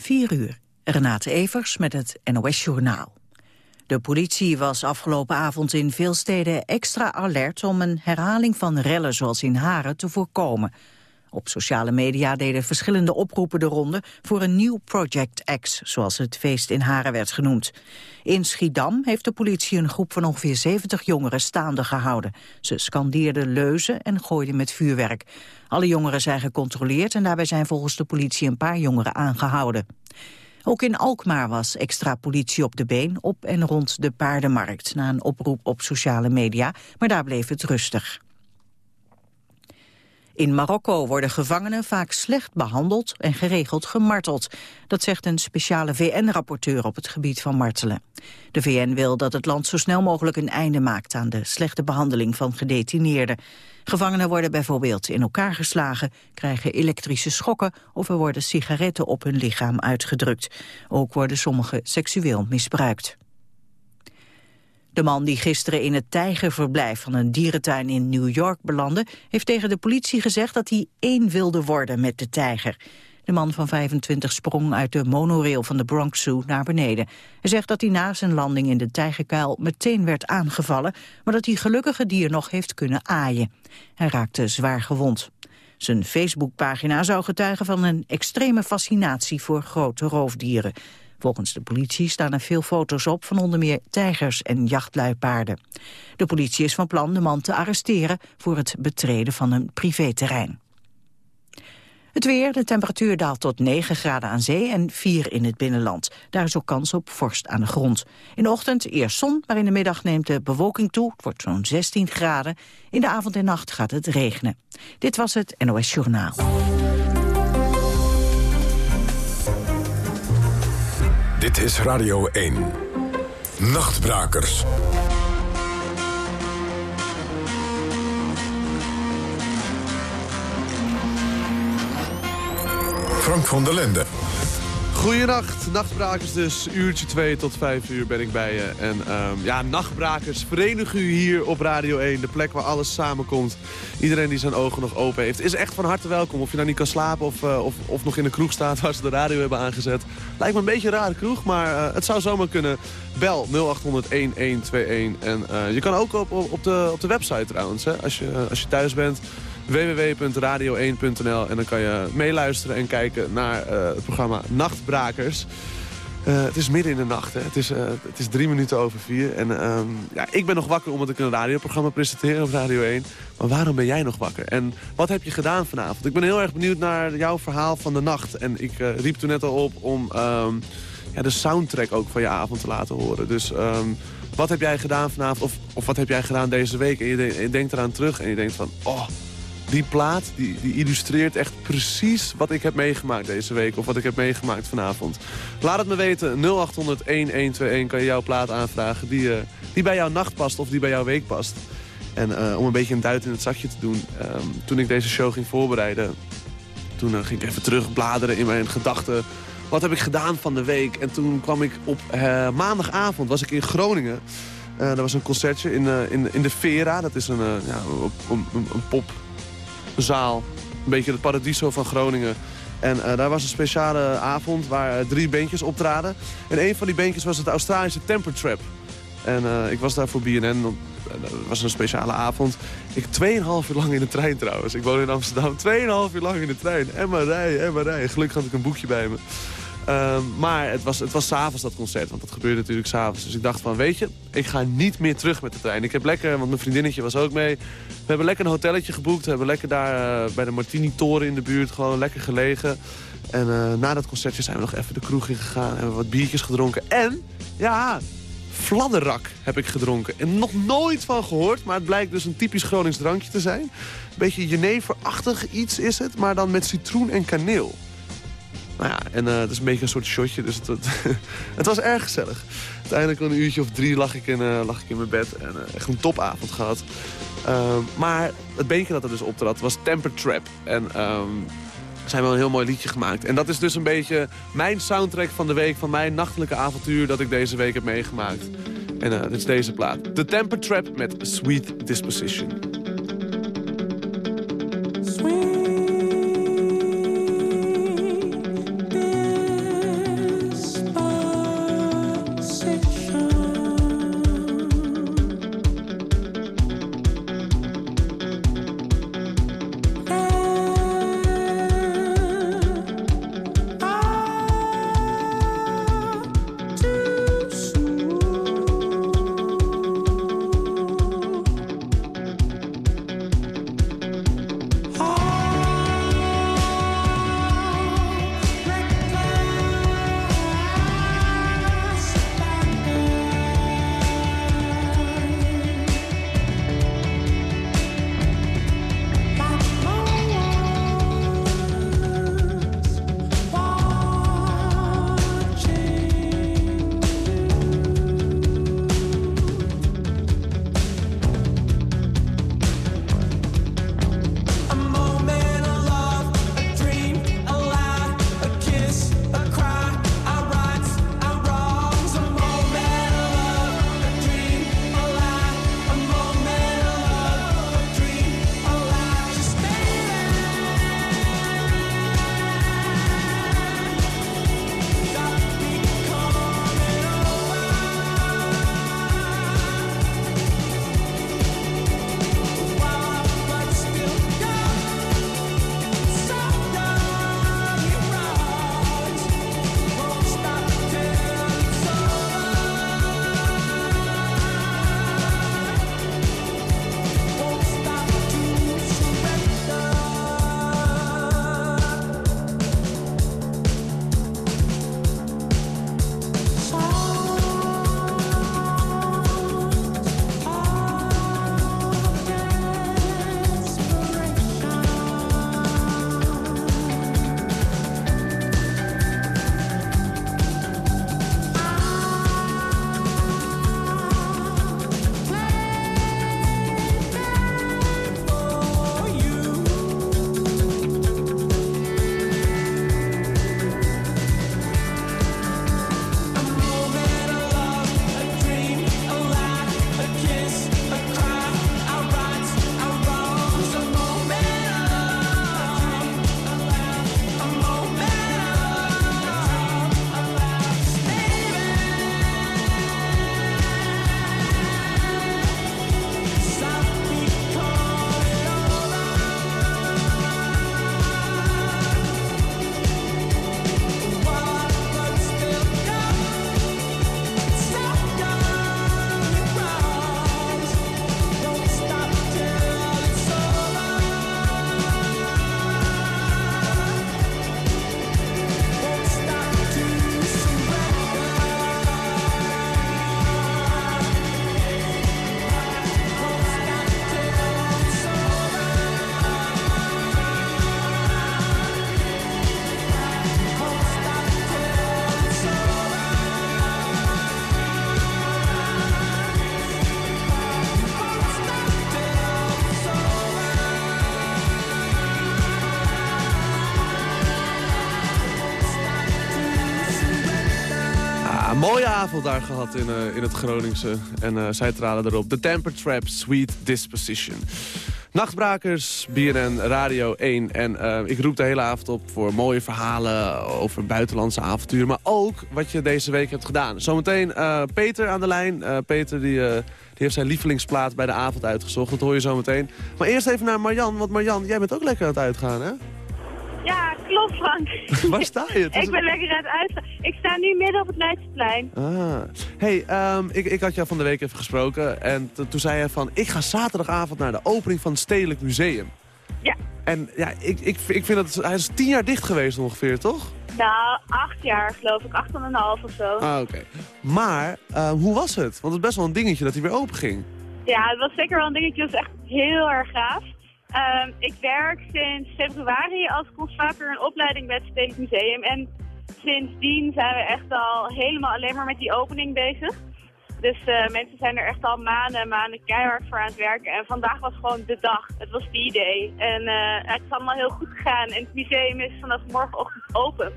4 uur. Renate Evers met het NOS Journaal. De politie was afgelopen avond in veel steden extra alert om een herhaling van rellen zoals in Haren te voorkomen. Op sociale media deden verschillende oproepen de ronde voor een nieuw Project X, zoals het feest in Haren werd genoemd. In Schiedam heeft de politie een groep van ongeveer 70 jongeren staande gehouden. Ze scandeerden leuzen en gooiden met vuurwerk. Alle jongeren zijn gecontroleerd en daarbij zijn volgens de politie een paar jongeren aangehouden. Ook in Alkmaar was extra politie op de been op en rond de paardenmarkt... na een oproep op sociale media, maar daar bleef het rustig. In Marokko worden gevangenen vaak slecht behandeld en geregeld gemarteld. Dat zegt een speciale VN-rapporteur op het gebied van martelen. De VN wil dat het land zo snel mogelijk een einde maakt aan de slechte behandeling van gedetineerden. Gevangenen worden bijvoorbeeld in elkaar geslagen, krijgen elektrische schokken of er worden sigaretten op hun lichaam uitgedrukt. Ook worden sommigen seksueel misbruikt. De man die gisteren in het tijgerverblijf van een dierentuin in New York belandde... heeft tegen de politie gezegd dat hij één wilde worden met de tijger. De man van 25 sprong uit de monorail van de Bronx Zoo naar beneden. Hij zegt dat hij na zijn landing in de tijgerkuil meteen werd aangevallen... maar dat hij gelukkige dier nog heeft kunnen aaien. Hij raakte zwaar gewond. Zijn Facebookpagina zou getuigen van een extreme fascinatie voor grote roofdieren. Volgens de politie staan er veel foto's op van onder meer tijgers en jachtluipaarden. De politie is van plan de man te arresteren voor het betreden van een privéterrein. Het weer, de temperatuur daalt tot 9 graden aan zee en 4 in het binnenland. Daar is ook kans op vorst aan de grond. In de ochtend eerst zon, maar in de middag neemt de bewolking toe. Het wordt zo'n 16 graden. In de avond en nacht gaat het regenen. Dit was het NOS Journaal. Dit is Radio 1. Nachtbrakers. Frank van der Lende. Goedenacht, nachtbrakers dus. Uurtje 2 tot 5 uur ben ik bij je. En um, ja, nachtbrakers, verenig u hier op Radio 1. De plek waar alles samenkomt. Iedereen die zijn ogen nog open heeft. Is echt van harte welkom. Of je nou niet kan slapen of, uh, of, of nog in de kroeg staat waar ze de radio hebben aangezet. Lijkt me een beetje een rare kroeg, maar uh, het zou zomaar kunnen. Bel 0800-1121. En uh, je kan ook op, op, de, op de website trouwens, hè, als, je, als je thuis bent www.radio1.nl. En dan kan je meeluisteren en kijken naar uh, het programma Nachtbrakers. Uh, het is midden in de nacht, hè. Het, is, uh, het is drie minuten over vier. En um, ja, ik ben nog wakker omdat ik een radioprogramma presenteer op Radio 1. Maar waarom ben jij nog wakker? En wat heb je gedaan vanavond? Ik ben heel erg benieuwd naar jouw verhaal van de nacht. En ik riep toen net al op om um, ja, de soundtrack ook van je avond te laten horen. Dus um, wat heb jij gedaan vanavond? Of, of wat heb jij gedaan deze week? En je, je denkt eraan terug en je denkt van... oh die plaat die, die illustreert echt precies wat ik heb meegemaakt deze week. Of wat ik heb meegemaakt vanavond. Laat het me weten. 0800-1121 kan je jouw plaat aanvragen die, uh, die bij jouw nacht past of die bij jouw week past. En uh, om een beetje een duit in het zakje te doen. Um, toen ik deze show ging voorbereiden... toen uh, ging ik even terugbladeren in mijn gedachten. Wat heb ik gedaan van de week? En toen kwam ik op maandagavond, was ik in Groningen... Er was een concertje in, in, in de Vera. Dat is een, ja, een, een pop zaal. Een beetje het paradiso van Groningen. En uh, daar was een speciale avond waar uh, drie beentjes optraden. En een van die beentjes was het Australische Temper Trap. En uh, ik was daar voor BNN. Dat was een speciale avond. Ik 2,5 uur lang in de trein trouwens. Ik woon in Amsterdam. 2,5 uur lang in de trein. En maar rijden, en maar rijden. Gelukkig had ik een boekje bij me. Uh, maar het was, het was s'avonds dat concert, want dat gebeurde natuurlijk s'avonds. Dus ik dacht van, weet je, ik ga niet meer terug met de trein. Ik heb lekker, want mijn vriendinnetje was ook mee. We hebben lekker een hotelletje geboekt. We hebben lekker daar uh, bij de Martini-toren in de buurt gewoon lekker gelegen. En uh, na dat concertje zijn we nog even de kroeg in gegaan. Hebben we wat biertjes gedronken. En, ja, fladderrak heb ik gedronken. En nog nooit van gehoord, maar het blijkt dus een typisch Gronings drankje te zijn. Beetje jeneverachtig iets is het, maar dan met citroen en kaneel. Nou ja, en uh, het is een beetje een soort shotje, dus het, het, was erg gezellig. Uiteindelijk een uurtje of drie lag ik in, uh, lag ik in mijn bed en uh, echt een topavond gehad. Uh, maar het beentje dat er dus optrad was Temper Trap. En um, zijn wel een heel mooi liedje gemaakt. En dat is dus een beetje mijn soundtrack van de week, van mijn nachtelijke avontuur dat ik deze week heb meegemaakt. En dit is deze plaat. The Temper Trap met Sweet Disposition. Daar gehad in, uh, in het Groningse. En uh, zij traden erop. The Temper Trap, Sweet Disposition. Nachtbrakers, BNN, Radio 1. En uh, ik roep de hele avond op voor mooie verhalen over buitenlandse avonturen. Maar ook wat je deze week hebt gedaan. Zometeen Peter aan de lijn. Peter die, die heeft zijn lievelingsplaat bij de avond uitgezocht. Dat hoor je zometeen. Maar eerst even naar Marjan. Want Marjan, jij bent ook lekker aan het uitgaan, hè? Klopt Frank. Waar sta je? ik ben lekker aan het uitgaan. Ik sta nu midden op het Leidseplein. Ah. hey, um, ik, ik had jou van de week even gesproken. En toen zei je van, ik ga zaterdagavond naar de opening van het Stedelijk Museum. Ja. En ja, ik, ik, ik vind dat hij is tien jaar dicht geweest ongeveer, toch? Nou, acht jaar geloof ik. Acht en een half of zo. Ah, oké. Maar, uh, hoe was het? Want het is best wel een dingetje dat hij weer open ging. Ja, het was zeker wel een dingetje. Het was echt heel erg gaaf. Um, ik werk sinds februari als conservator in opleiding bij het Stedelijk Museum. En sindsdien zijn we echt al helemaal alleen maar met die opening bezig. Dus uh, mensen zijn er echt al maanden en maanden keihard voor aan het werken. En vandaag was gewoon de dag. Het was die day. En uh, het is allemaal heel goed gegaan. En het museum is vanaf morgenochtend open.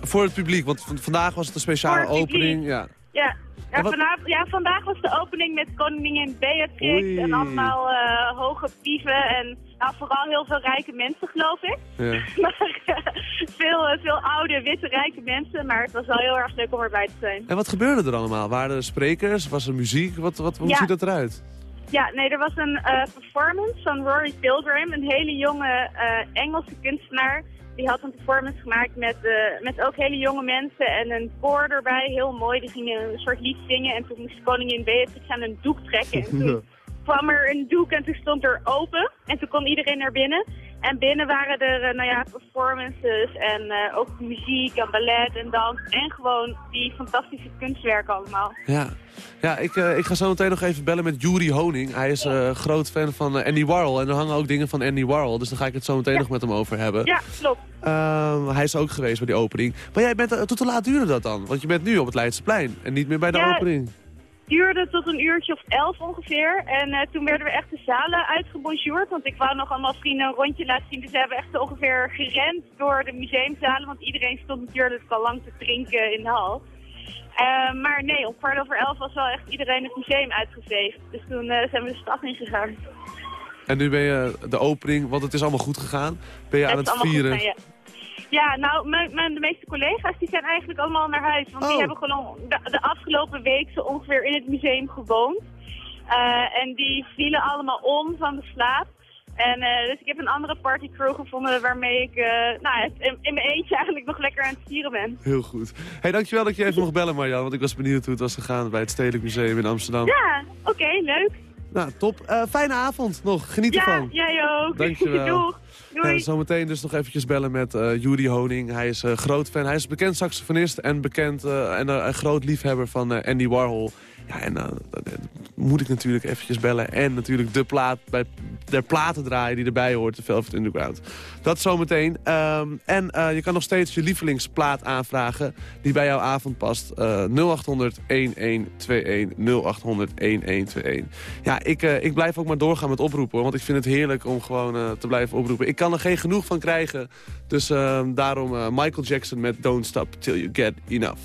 Voor het publiek, want vandaag was het een speciale opening. Ja. ja, ja, vanavond, ja, vandaag was de opening met koningin Beatrix en allemaal uh, hoge pieven en nou, vooral heel veel rijke mensen, geloof ik. Ja. maar, uh, veel, uh, veel oude, witte, rijke mensen, maar het was wel heel erg leuk om erbij te zijn. En wat gebeurde er allemaal? Waren er sprekers? Was er muziek? Wat, wat, hoe ja. ziet dat eruit? Ja, nee, er was een performance van Rory Pilgrim, een hele jonge Engelse kunstenaar die had een performance gemaakt met, uh, met ook hele jonge mensen en een koor erbij. Heel mooi. Die gingen een soort lied zingen en toen moest koningin Beatrix aan een doek trekken. En toen kwam er een doek en toen stond er open. En toen kon iedereen naar binnen. En binnen waren er uh, nou ja, performances en uh, ook muziek en ballet en dans. En gewoon die fantastische kunstwerken allemaal. Ja, ja ik, uh, ik ga zo meteen nog even bellen met Yuri Honing. Hij is groot fan van Andy Warhol. En er hangen ook dingen van Andy Warhol. Dus daar ga ik het zo meteen ja. nog met hem over hebben. Ja, klopt. Ehm, hij is ook geweest bij die opening. Maar jij bent, tot hoe laat duurde dat dan? Want je bent nu op het Leidseplein en niet meer bij de ja, opening duurde tot een uurtje of elf ongeveer. En uh, toen werden we echt de zalen uitgebonjourd. Want ik wou nog allemaal vrienden een rondje laten zien. Dus we hebben echt ongeveer gerend door de museumzalen. Want iedereen stond natuurlijk al lang te drinken in de hal. Uh, maar nee, om kwart over elf was wel echt iedereen het museum uitgeveegd. Dus toen uh, zijn we de stad ingegaan. En nu ben je de opening, want het is allemaal goed gegaan. Ben je het aan het vieren? Goed, ja. Ja, nou, mijn, mijn, de meeste collega's die zijn eigenlijk allemaal naar huis. Want oh. die hebben gewoon de, de, afgelopen week zo ongeveer in het museum gewoond. Uh, en die vielen allemaal om van de slaap. En uh, dus ik heb een andere partycrew gevonden waarmee ik uh, nou, in, in, mijn eentje eigenlijk nog lekker aan het vieren ben. Heel goed. hey, dankjewel dat je even mocht bellen Marjan, want ik was benieuwd hoe het was gegaan bij het Stedelijk Museum in Amsterdam. Ja, oké, okay, leuk. Nou, top. Fijne avond nog. Geniet ja, ervan. Ja, jij ook. Dankjewel. Doeg. Uh, zometeen dus nog eventjes bellen met uh, Yuri Honing. Hij is uh, groot fan. Hij is bekend saxofonist en bekend en een groot liefhebber van Andy Warhol. Ja, en dan moet ik natuurlijk eventjes bellen. En natuurlijk de plaat bij der platen draaien die erbij hoort, de Velvet Underground. Dat zometeen. Um, en uh, je kan nog steeds je lievelingsplaat aanvragen die bij jouw avond past. Uh, 0800 1121 0800 1121. Ja, ik, uh, ik blijf ook maar doorgaan met oproepen, want ik vind het heerlijk om gewoon uh, te blijven oproepen. Ik kan er geen genoeg van krijgen, dus daarom Michael Jackson met Don't Stop Till You Get Enough.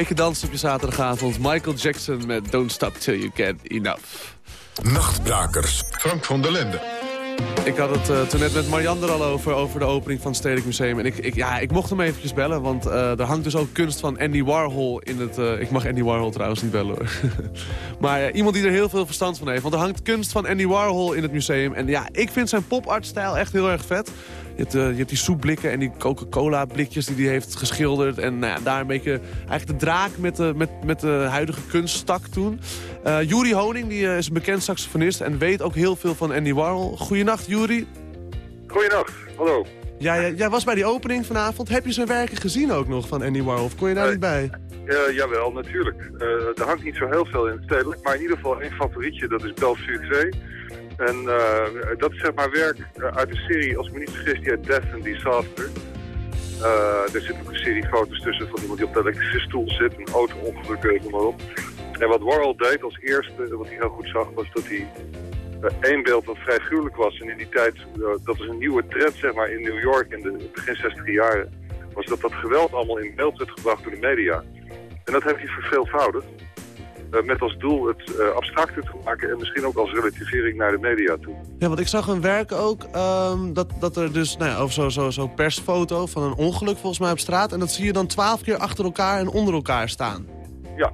Beetje dansen op je zaterdagavond. Michael Jackson met Don't Stop Till You Get Enough. Nachtbrakers. Frank van der Lende. Ik had het uh, toen net met Marianne er al over, over de opening van het Stedelijk Museum. En ik, ik, ja, ik mocht hem eventjes bellen, want uh, er hangt dus ook kunst van Andy Warhol in het... Uh, ik mag Andy Warhol trouwens niet bellen hoor. maar iemand die er heel veel verstand van heeft. Want er hangt kunst van Andy Warhol in het museum. En ja, ik vind zijn pop-art-stijl echt heel erg vet. Je hebt, uh, je hebt die soepblikken en die Coca-Cola blikjes die hij heeft geschilderd. En nou ja, daar een beetje eigenlijk de draak met de, met, met de huidige kunst stak toen. Uh, Juri Honing die, uh, is een bekend saxofonist en weet ook heel veel van Andy Warhol. Goedenacht, Juri. Goedenacht, hallo. Ja, jij, jij, was bij die opening vanavond. Heb je zijn werken gezien ook nog van Andy Warhol? Of kon je daar niet bij? Uh, jawel, natuurlijk. er hangt niet zo heel veel in het stedelijk. Maar in ieder geval één favorietje, dat is Belfure 2. En uh, dat is zeg maar werk uit de serie, als ik me niet vergis, die heet Death and Disaster. Uh, er zit ook een serie foto's tussen van iemand die op de elektrische stoel zit, een auto-ongeluk, noem maar op. En wat Warhol deed als eerste, wat hij heel goed zag, was dat hij uh, één beeld wat vrij gruwelijk was. En in die tijd, dat was een nieuwe trend zeg maar in New York in de begin 60 jaren, was dat dat geweld allemaal in beeld werd gebracht door de media. En dat heeft hij verveelvoudigd. Uh, met als doel het uh, abstracter te maken en misschien ook als relativering naar de media toe. Ja, want ik zag een werk ook, um, dat, dat er dus, nou ja, of zo'n zo, zo persfoto van een ongeluk volgens mij op straat. En dat zie je dan twaalf keer achter elkaar en onder elkaar staan. Ja.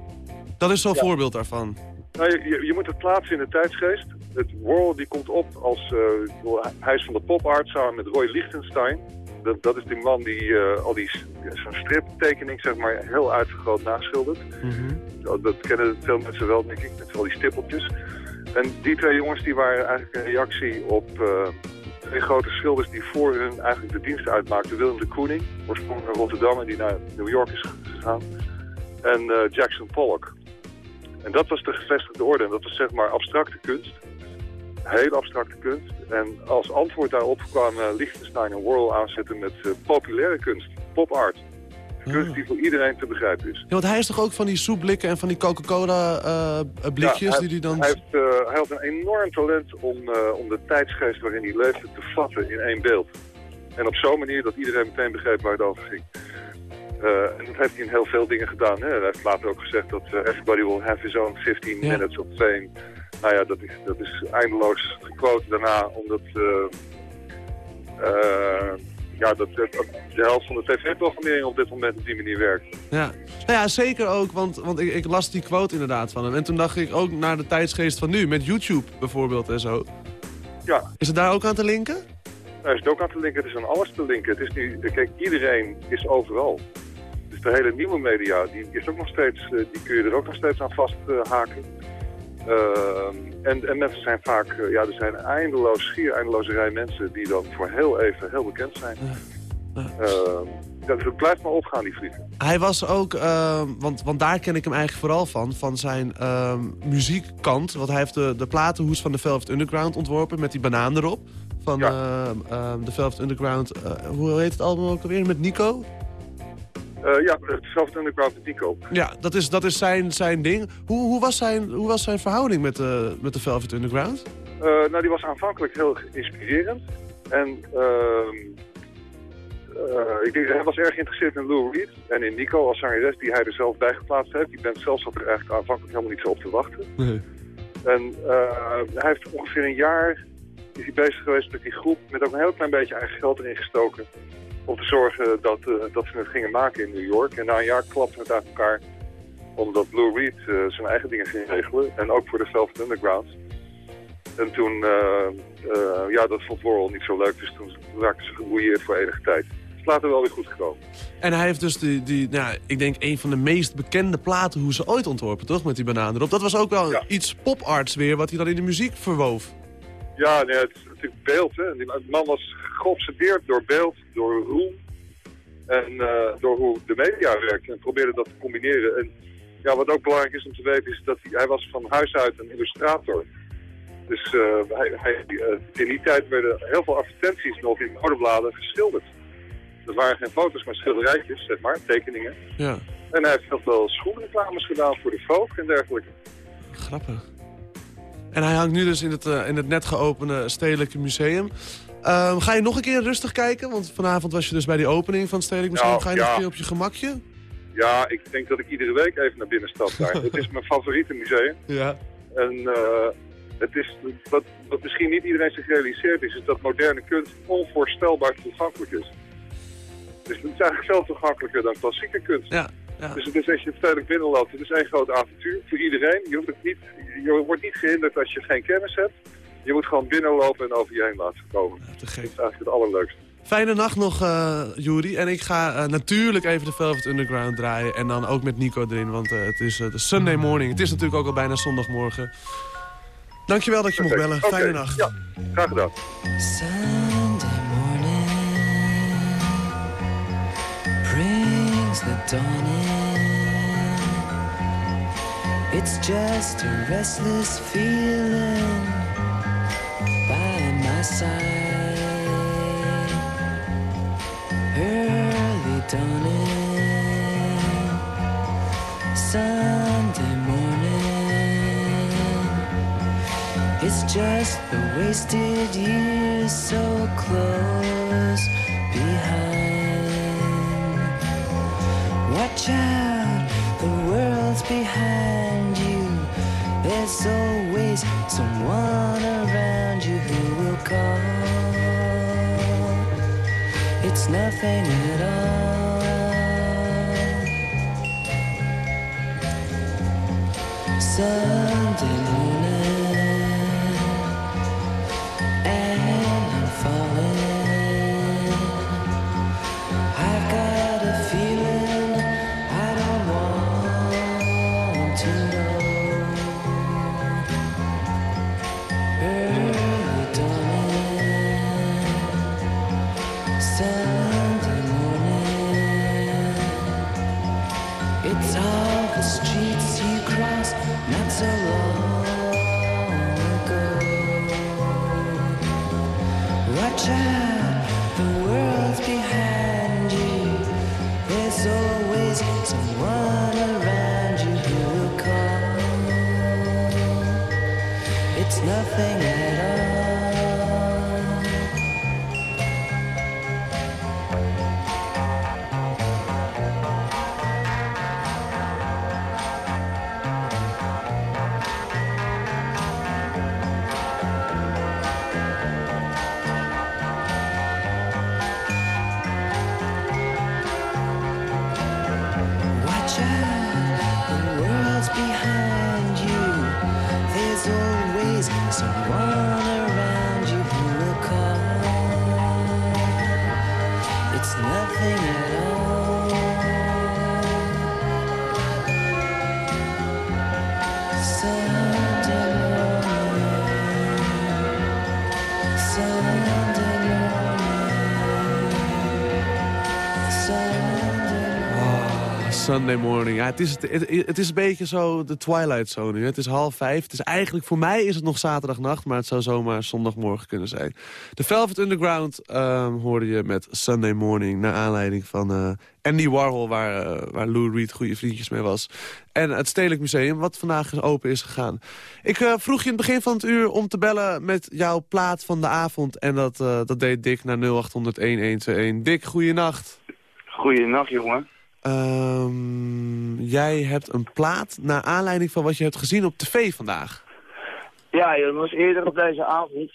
Dat is zo'n ja. voorbeeld daarvan. Nou, je, je, moet het plaatsen in de tijdsgeest. Het World die komt op als, uh, hij is van de pop art samen met Roy Lichtenstein. Dat, dat is die man die uh, al die zo'n striptekening zeg maar heel uitvergroot naschildert. Mm -hmm. Dat kennen veel mensen wel, denk ik, met al die stippeltjes. En die twee jongens die waren eigenlijk een reactie op uh, twee grote schilders die voor hun eigenlijk de dienst uitmaakten. Willem de Koening, oorspronkelijk uit Rotterdam en die naar New York is gegaan. En uh, Jackson Pollock. En dat was de gevestigde orde. En dat was zeg maar abstracte kunst. Heel abstracte kunst. En als antwoord daarop kwamen Liechtenstein en Worrell aanzetten met uh, populaire kunst, pop art. Kunst die voor iedereen te begrijpen is. Ja, want hij is toch ook van die soepblikken en van die Coca-Cola uh, blikjes ja, hij, die hij dan... Hij, heeft, uh, hij had een enorm talent om, om de tijdsgeest waarin hij leefde te vatten in één beeld. En op zo'n manier dat iedereen meteen begreep waar het over ging. en dat heeft hij in heel veel dingen gedaan. Hè. Hij heeft later ook gezegd dat everybody will have his own 15 ja. minutes of fame. Nou ja, dat is, dat is eindeloos gequote daarna, omdat uh, uh, ja, dat, dat, de helft van de tv-programmering op dit moment op die manier werkt. Ja, nou ja zeker ook, want, want ik, ik, las die quote inderdaad van hem. En toen dacht ik ook naar de tijdsgeest van nu, met YouTube bijvoorbeeld en zo. Ja. Is het daar ook aan te linken? Daar is het ook aan te linken, het is aan alles te linken. Het is nu, kijk, iedereen is overal. Dus de hele nieuwe media, die is ook nog steeds, die kun je er ook nog steeds aan vasthaken. Uh, en, en, mensen zijn vaak, uh, ja, er zijn eindeloos, schier eindeloze rij mensen die dan voor heel even heel bekend zijn. Uh, dat, het blijft maar opgaan, die vliegen. Hij was ook, ehm, want, want daar ken ik hem eigenlijk vooral van, van zijn ehm, muziekkant. Want hij heeft de, de platenhoes van de Velvet Underground ontworpen met die banaan erop. Van ja. de Velvet Underground, eh, hoe heet het album ook alweer, met Nico? Uh, ja, het Velvet Underground met Nico. Ja, dat is, dat is zijn, zijn ding. Hoe, hoe, was zijn, hoe was zijn verhouding met de, met de Velvet Underground? Uh, nou, die was aanvankelijk heel inspirerend. En uh, ik denk, hij was erg geïnteresseerd in Lou Reed en in Nico als zangeres die hij er zelf bij geplaatst heeft. Die band zelf zat er eigenlijk aanvankelijk helemaal niet zo op te wachten. Nee. En hij heeft ongeveer een jaar is hij bezig geweest met die groep met ook een heel klein beetje eigen geld erin gestoken om te zorgen dat, uh, dat ze het gingen maken in New York. En na een jaar klapte het uit elkaar omdat Lou Reed uh, zijn eigen dingen ging regelen. En ook voor de Velvet Underground. En toen, uh, ja, dat vond Laurel niet zo leuk. Dus toen raakten ze gebouilleerd voor enige tijd. Later wel weer goed gekomen. En hij heeft dus die, die nou, ik denk een van de meest bekende platen hoe ze ooit ontworpen, toch? Met die bananen erop. Dat was ook wel ja. iets poparts weer, wat hij dan in de muziek verwoof. Ja, nee, het is natuurlijk beeld. Hè. Die man was geobsedeerd door beeld, door roem en uh, door hoe de media werkt. En probeerde dat te combineren. En ja, wat ook belangrijk is om te weten is dat hij, hij was van huis uit een illustrator. Dus uh, hij, hij, uh, in die tijd werden heel veel advertenties nog in ouderbladen geschilderd. Dat waren geen foto's, maar schilderijtjes, zeg maar, tekeningen. Ja. En hij heeft heel veel schoenreclames gedaan voor de Vogue en dergelijke. Grappig. En hij hangt nu dus in het, uh, in het net geopende Stedelijke Museum. Um, ga je nog een keer rustig kijken? Want vanavond was je dus bij die opening van Stedelijk. Ja, ga je ja. nog een keer op je gemakje? Ja, ik denk dat ik iedere week even naar binnen stap daar. Het is mijn favoriete museum. Ja. En uh, het is, wat, wat misschien niet iedereen zich realiseert is, is dat moderne kunst onvoorstelbaar toegankelijk is. Dus het is eigenlijk veel toegankelijker dan klassieke kunst. Ja, ja. Dus het is als je stedelijk binnenloopt, het is één groot avontuur voor iedereen. Je, hoeft het niet, je wordt niet gehinderd als je geen kennis hebt. Je moet gewoon binnenlopen en over je heen laten komen. Ja, te gek. Dat is eigenlijk het allerleukste. Fijne nacht nog, uh, Juri. En ik ga uh, natuurlijk even de Velvet Underground draaien. En dan ook met Nico erin, want uh, het is de Sunday morning. Het is natuurlijk ook al bijna zondagmorgen. Dankjewel dat je mocht bellen. Okay. Fijne nacht. Ja, graag gedaan. Sunday morning brings the dawn in. It's just a restless feeling my side. Early dawning, Sunday morning. It's just the wasted years so close behind. Watch out, the world's behind you. There's always someone around it's nothing at all. So Sunday morning. Ja, het, is, het, het, is een beetje zo de Twilight Zone. Het is half vijf. Het is eigenlijk, voor mij is het nog zaterdagnacht... maar het zou zomaar zondagmorgen kunnen zijn. De Velvet Underground um, hoorde je met Sunday Morning... naar aanleiding van uh, Andy Warhol... waar, uh, waar Lou Reed goede vriendjes mee was. En het Stedelijk Museum, wat vandaag open is gegaan. Ik uh, vroeg je in het begin van het uur om te bellen... met jouw plaat van de avond. En dat, dat deed Dick naar 0800-1121. Dick, goeienacht. Goeienacht, jongen. Um, jij hebt een plaat naar aanleiding van wat je hebt gezien op tv vandaag. Ja, dat was eerder op deze avond.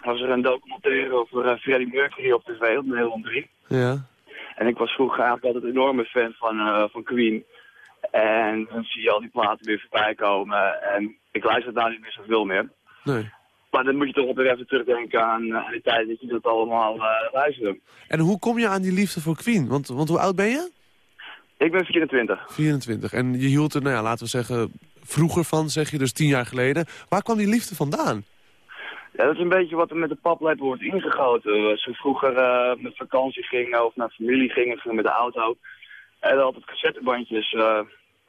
Was er een documentaire over uh, Freddie Mercury op tv op Nederland 3. Ja. En ik was vroeger eigenlijk altijd een enorme fan van, uh, van Queen. En dan zie je al die platen weer voorbij komen. En ik luister daar niet meer zoveel meer. Nee. Maar dan moet je toch op weer even terugdenken aan, aan die tijd dat je dat allemaal luisterde. En hoe kom je aan die liefde voor Queen? Want, want hoe oud ben je? Ik ben 24. 24. En je hield er, nou ja, laten we zeggen, vroeger van, zeg je, dus tien jaar geleden. Waar kwam die liefde vandaan? Ja, dat is een beetje wat er met de paplepel wordt ingegoten. Als we vroeger uh, met vakantie gingen of naar familie gingen, gingen met de auto. En dan altijd cassettebandjes. Uh,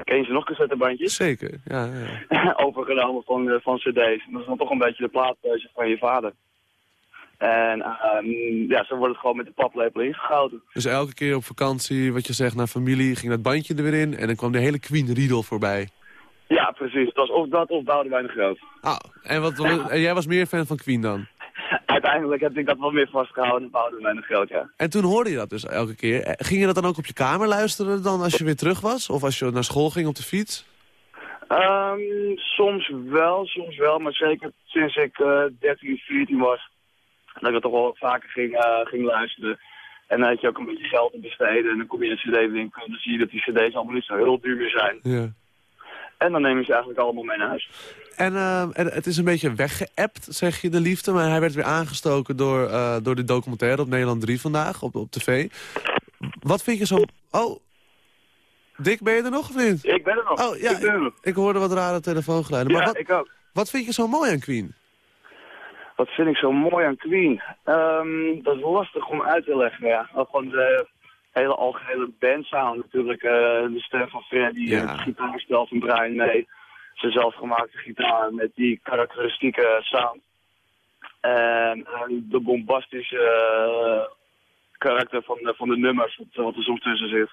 ken je ze nog, cassettebandjes? Zeker, ja. ja. Overgenomen van, uh, van cd's. Dat is dan toch een beetje de plaatkeuze van je vader. En uh, ja, zo wordt het gewoon met de paplepel ingegoten. Dus elke keer op vakantie, wat je zegt, naar familie, ging dat bandje er weer in... en dan kwam de hele Queen Riedel voorbij. Ja, precies. Het was of dat of Boudewijn de Groot. Ah, en, wat, en jij was meer fan van Queen dan? uiteindelijk heb ik dat wel meer vastgehouden en bouwde mij nog groot, ja. En toen hoorde je dat dus elke keer. Eh, Ging je dat dan ook op je kamer luisteren dan als je weer terug was? Of als je naar school ging op de fiets? Ehm, soms wel, soms wel, maar zeker sinds ik eh 13, 14 was, dat ik dat toch wel vaker ging, eh, ging luisteren. En dan had je ook een beetje geld te besteden en dan kom je in een cd-winkel en dan zie je dat die cd's allemaal niet zo heel duur meer zijn. Ja. En dan neem je ze eigenlijk allemaal mee naar huis. En, eh, en het is een beetje weggeëpt, zeg je, de liefde. Maar hij werd weer aangestoken door, eh, door de documentaire op Nederland 3 vandaag, op, op tv. Wat vind je zo... Oh, Dick, ben je er nog of niet? Ik ben er nog. Oh, ja, ik hoorde wat rare telefoongeluiden. Maar Ja, wat, ik ook. wat vind je zo mooi aan Queen? Wat vind ik zo mooi aan Queen? Ehm, dat is lastig om uit te leggen, ja. Ook gewoon de hele algehele bandsound natuurlijk. eh, de stem van Freddy, Ja. het gitaarspel van Brian May. Zijn zelfgemaakte gitaar met die karakteristieke sound. En, en de bombastische eh, karakter van de, van de nummers, wat, wat er soms tussen zit.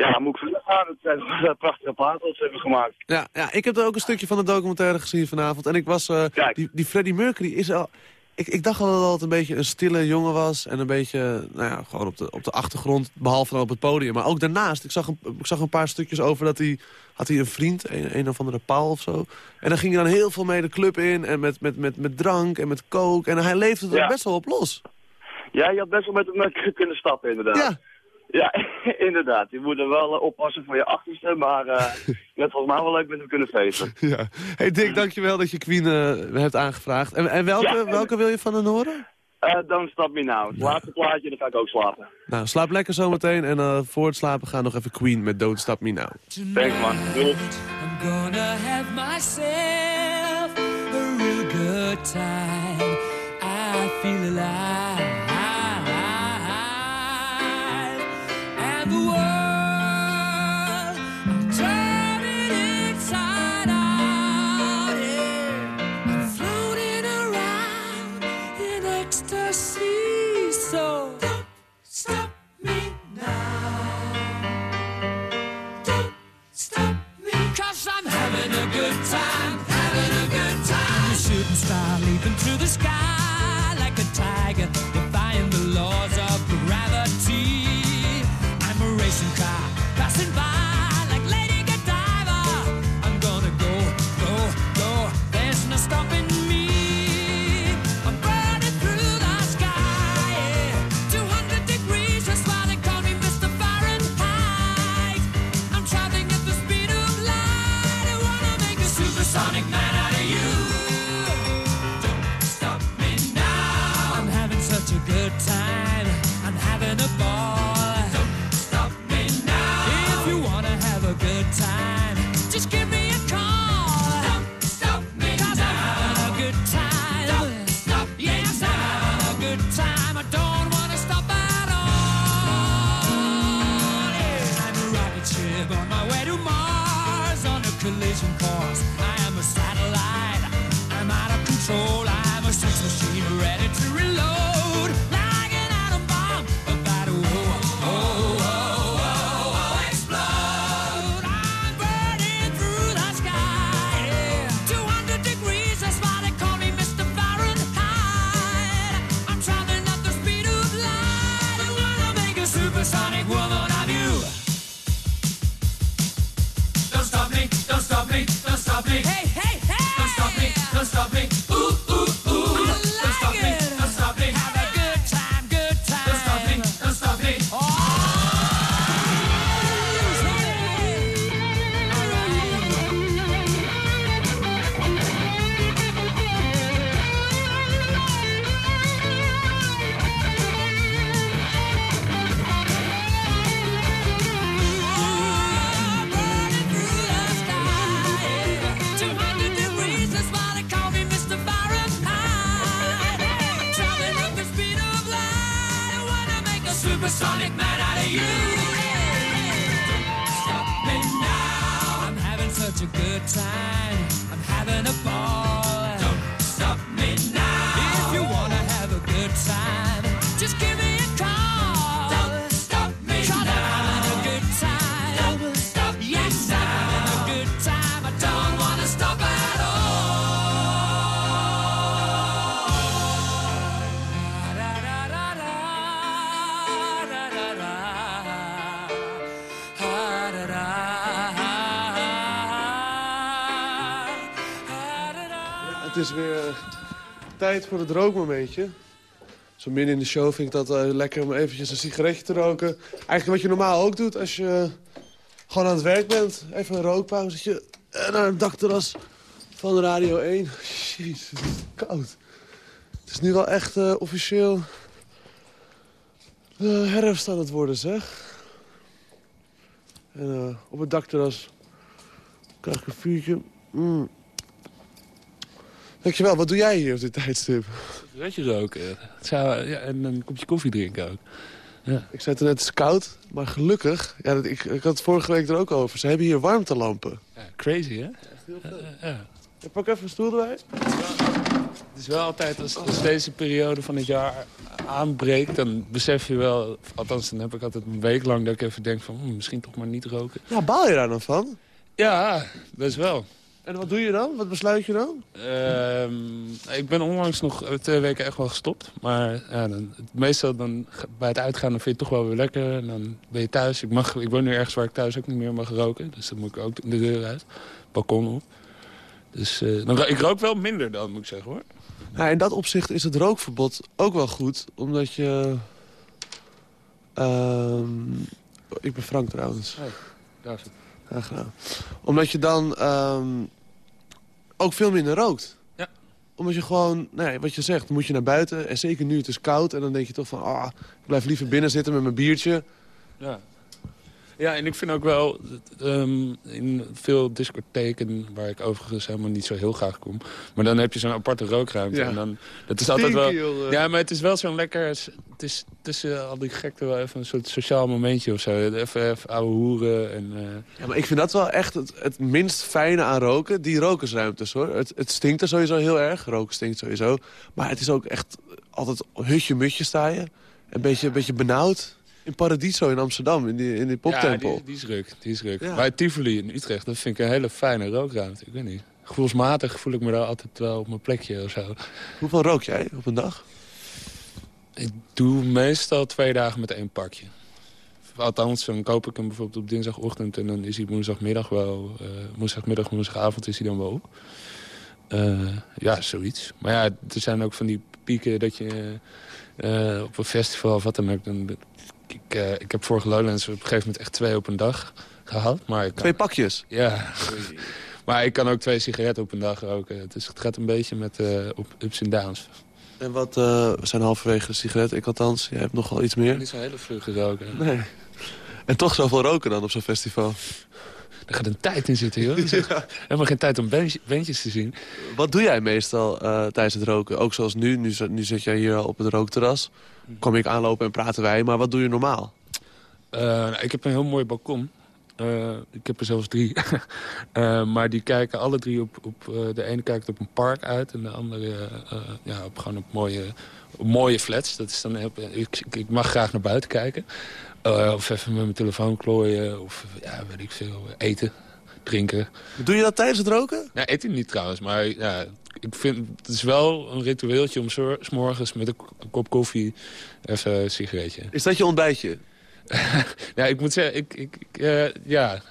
Ja, moet ik verder gaan. Het zijn prachtige platen wat ze hebben gemaakt. Ja, ja, ik heb er ook een stukje van de documentaire gezien vanavond. En ik was... Kijk. die, die Freddie Mercury is al... Ik, ik dacht al dat het een beetje een stille jongen was. En een beetje, nou ja, gewoon op de, op de achtergrond. Behalve dan op het podium. Maar ook daarnaast. Ik zag een, ik zag een paar stukjes over dat hij... Had hij een vriend, een, een of andere Paul of zo. En dan ging hij dan heel veel mee de club in. En met, met, met, met drank en met coke. En hij leefde er Ja. best wel op los. Ja, je had best wel met hem kunnen stappen inderdaad. Ja, Ja, inderdaad. Je moet er wel eh, oppassen voor je achterste, maar eh je had volgens mij wel leuk met hem kunnen feesten. ja. Hey Dick, dankjewel dat je Queen eh, hebt aangevraagd. En, en welke, Ja. welke wil je van hen horen? Eh Don't Stop Me Now. Het laatste plaatje, dan ga ik ook slapen. Nou, slaap lekker zometeen. En eh, voor het slapen gaan nog even Queen met Don't Stop Me Now. Thanks man. Doei. I'm gonna have myself a real good time. I feel alive. The world, tijd voor het rookmomentje. Zo midden in de show vind ik dat uh, lekker om eventjes een sigaretje te roken. Eigenlijk wat je normaal ook doet als je gewoon aan het werk bent. Even een rookpauzetje en naar het dakterras van Radio 1. Jezus, koud. Het is nu wel echt officieel uh, herfst aan het worden, zeg. En op het dakterras krijg ik een vuurtje. Mm. Dankjewel, wat doe jij hier op dit tijdstip? Sigaretje roken. Zou, ja, en een kopje koffie drinken ook. Ja. Ik zei het net, het is koud, maar gelukkig... Ja, ik, ik had het vorige week er ook over. Ze hebben hier warmtelampen. Ja, crazy, hè? Echt heel veel. ja. Ik pak even een stoel erbij. Het is wel altijd, als, als, deze periode van het jaar aanbreekt... dan besef je wel, althans dan heb ik altijd een week lang... dat ik even denk van, hm, misschien toch maar niet roken. Ja, baal je daar dan van? Ja, best wel. En wat doe je dan? Wat besluit je dan? Uh, ik ben onlangs nog twee weken echt wel gestopt. Maar ja, dan, meestal dan, bij het uitgaan dan vind je het toch wel weer lekker. En dan ben je thuis. Ik, mag, ik woon nu ergens waar ik thuis ook niet meer mag roken. Dus dan moet ik ook de deur uit. Balkon op. Dus uh, dan, ik rook wel minder dan, moet ik zeggen hoor. Nou, in dat opzicht is het rookverbod ook wel goed. Omdat je... Uh, ik ben Frank trouwens. Hey, daar gedaan. Omdat je dan um, ook veel minder rookt. Ja. Omdat je gewoon, nee, wat je zegt, moet je naar buiten. En zeker nu, het is koud. En dan denk je toch van, ah, ik blijf liever binnen zitten met mijn biertje. Ja. Ja, en ik vind ook wel, um, in veel discotheken... waar ik overigens helemaal niet zo heel graag kom... maar dan heb je zo'n aparte rookruimte. Ja. En dan, dat is altijd wel, joh. ja, maar het is wel zo'n lekker... Het is tussen al die gekte wel even een soort sociaal momentje of zo. Even, even ouwe hoeren. En, uh... Ja, maar ik vind dat wel echt het, het minst fijne aan roken. Die rokersruimtes, hoor. Het, het stinkt er sowieso heel erg. Roken stinkt sowieso. Maar het is ook echt altijd hutje-mutje sta je. Een beetje, een beetje benauwd. In Paradiso in Amsterdam, in die, in die poptempel. Ja, die, die is ruk. Die is ruk. Ja. Bij Tivoli in Utrecht, dat vind ik een hele fijne rookruimte. Ik weet niet. Gevoelsmatig voel ik me daar altijd wel op mijn plekje of zo. Hoeveel rook jij op een dag? Ik doe meestal twee dagen met één pakje. Althans, dan koop ik hem bijvoorbeeld op dinsdagochtend... en dan is hij woensdagmiddag wel... Uh, woensdagmiddag, woensdagavond is hij dan wel op. Uh, ja, zoiets. Maar ja, er zijn ook van die pieken dat je... Uh, op een festival of wat dan ook... Ik, uh, ik heb vorige Lowlands op een gegeven moment echt twee op een dag gehad. Maar ik kan, Twee pakjes? Ja. maar ik kan ook twee sigaretten op een dag roken. Dus het gaat een beetje met uh, op ups en downs. En wat we zijn halverwege de sigaret, ik althans. Jij hebt nog wel iets meer. Niet zo hele vlug geroken. Nee. En toch zoveel roken dan op zo'n festival? Er gaat een tijd in zitten, joh. ja. Helemaal geen tijd om bandjes te zien. Wat doe jij meestal uh, tijdens het roken? Ook zoals nu, nu, nu zit jij hier op het rookterras. Kom ik aanlopen en praten wij, maar wat doe je normaal? Uh, nou, ik heb een heel mooi balkon. Uh, ik heb er zelfs drie. uh, maar die kijken alle drie op... op uh, de ene kijkt op een park uit en de andere ja, op, gewoon op mooie, op mooie flats. Dat is dan heel, ik, ik, mag graag naar buiten kijken. of even met mijn telefoon klooien of ja, weet ik veel, eten, drinken. Doe je dat tijdens het roken? Ja, eten niet trouwens, maar ja, ik vind het is wel een ritueeltje om s morgens met een kop koffie even een sigaretje. Is dat je ontbijtje? Ja, ik moet zeggen, ik, ik, ik uh, ja,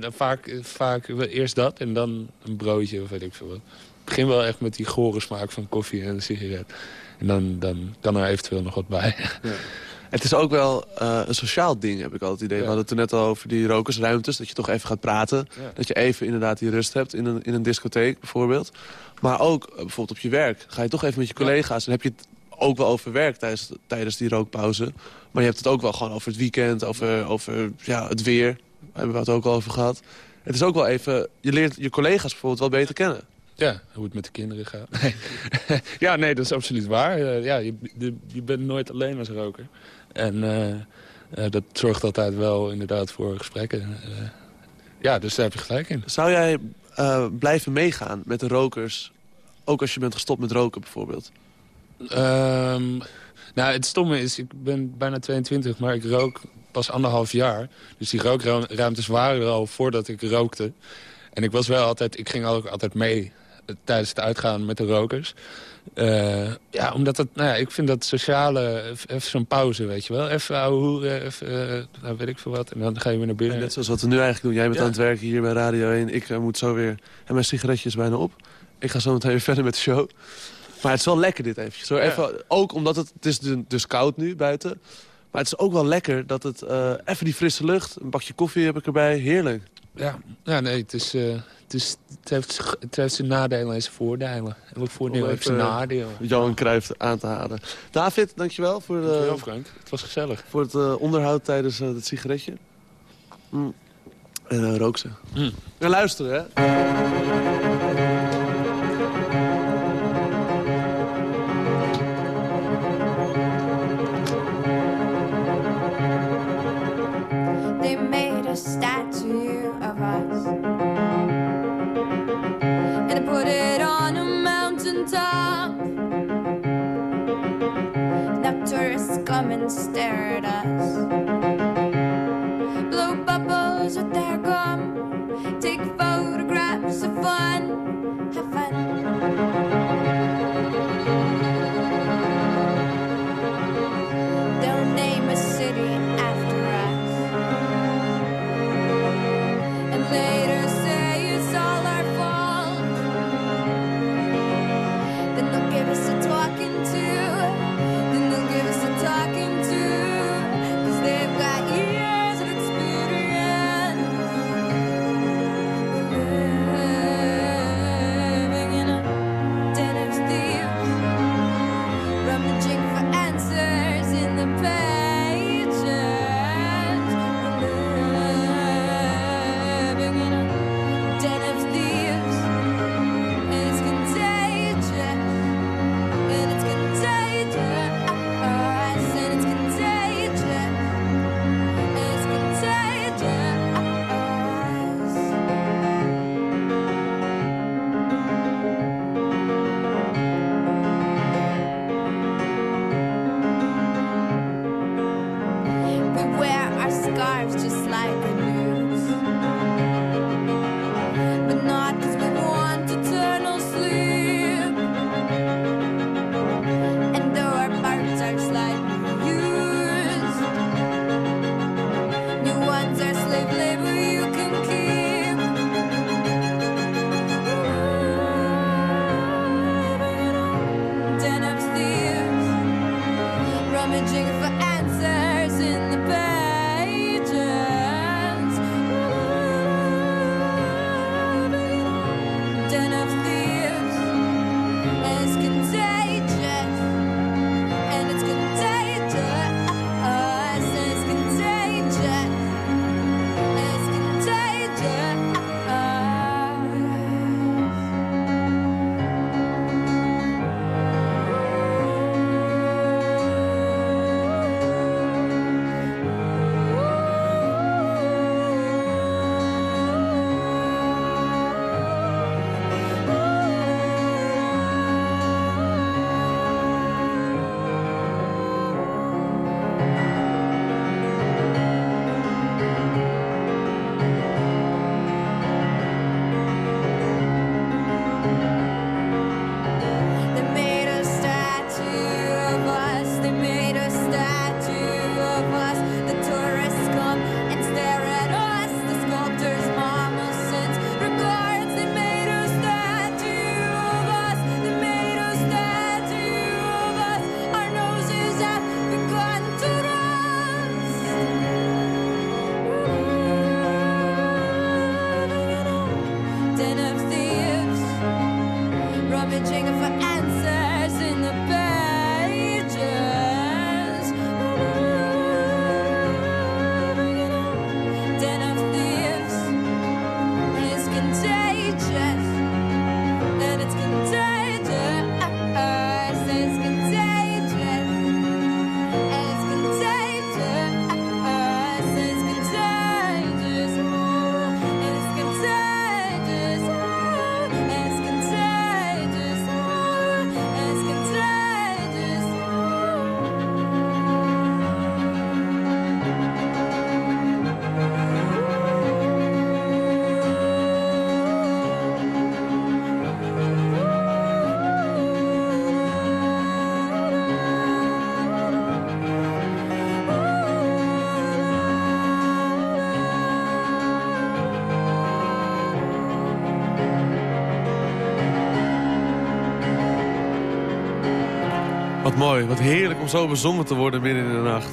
vaak, vaak eerst dat en dan een broodje of weet ik veel wat. Ik begin wel echt met die gore smaak van koffie en een sigaret. En dan, dan kan er eventueel nog wat bij. Ja. Het is ook wel uh, een sociaal ding, heb ik altijd het idee. Ja. We hadden het er net al over die rokersruimtes. Dat je toch even gaat praten. Ja. Dat je even inderdaad die rust hebt in een, in een discotheek bijvoorbeeld. Maar ook uh, bijvoorbeeld op je werk. Ga je toch even met je collega's. En heb je ook wel over werk tijdens, tijdens die rookpauze. Maar je hebt het ook wel gewoon over het weekend. Over, over ja, het weer. Daar hebben we het ook al over gehad. Het is ook wel even... Je leert je collega's bijvoorbeeld wel beter kennen. Ja, hoe het met de kinderen gaat. Nee. ja, nee, dat is absoluut waar. Uh, ja, je, de, je bent nooit alleen als roker. En uh, uh, dat zorgt altijd wel inderdaad voor gesprekken. ja, dus daar heb je gelijk in. Zou jij blijven meegaan met de rokers... ook als je bent gestopt met roken bijvoorbeeld? Um, nou, het stomme is, ik ben bijna 22, maar ik rook pas anderhalf jaar. Dus die rookruimtes waren er al voordat ik rookte. En ik was wel altijd, ik ging ook altijd mee tijdens het uitgaan met de rokers. Uh, ja, omdat dat, nou ja, ik vind dat sociale, even zo'n pauze, weet je wel. Even ouwe hoeren, even, uh, nou weet ik veel wat. En dan ga je weer naar binnen. Net zoals wat we nu eigenlijk doen. Jij bent ja. aan het werken hier bij Radio 1. Ik uh, moet zo weer, en mijn sigaretjes bijna op. Ik ga zo meteen weer verder met de show. Maar het is wel lekker dit eventjes. Zo even, Ook omdat het, het is dus- dus koud nu buiten. Maar het is ook wel lekker dat het eh, even die frisse lucht... een bakje koffie heb ik erbij, heerlijk. Ja, ja nee, het, is, eh, het, is, het, heeft, het heeft zijn nadelen en zijn voordelen. Elk voordeel Om heeft zijn nadeel. Johan Cruijff aan te halen. David, dankjewel voor, de, Dankjewel Frank, het was gezellig. voor het eh, onderhoud tijdens eh, het sigaretje. Mm. En eh, rook ze. Mm. En luisteren, hè. Stare. Mooi, wat heerlijk om zo bezongen te worden midden in de nacht.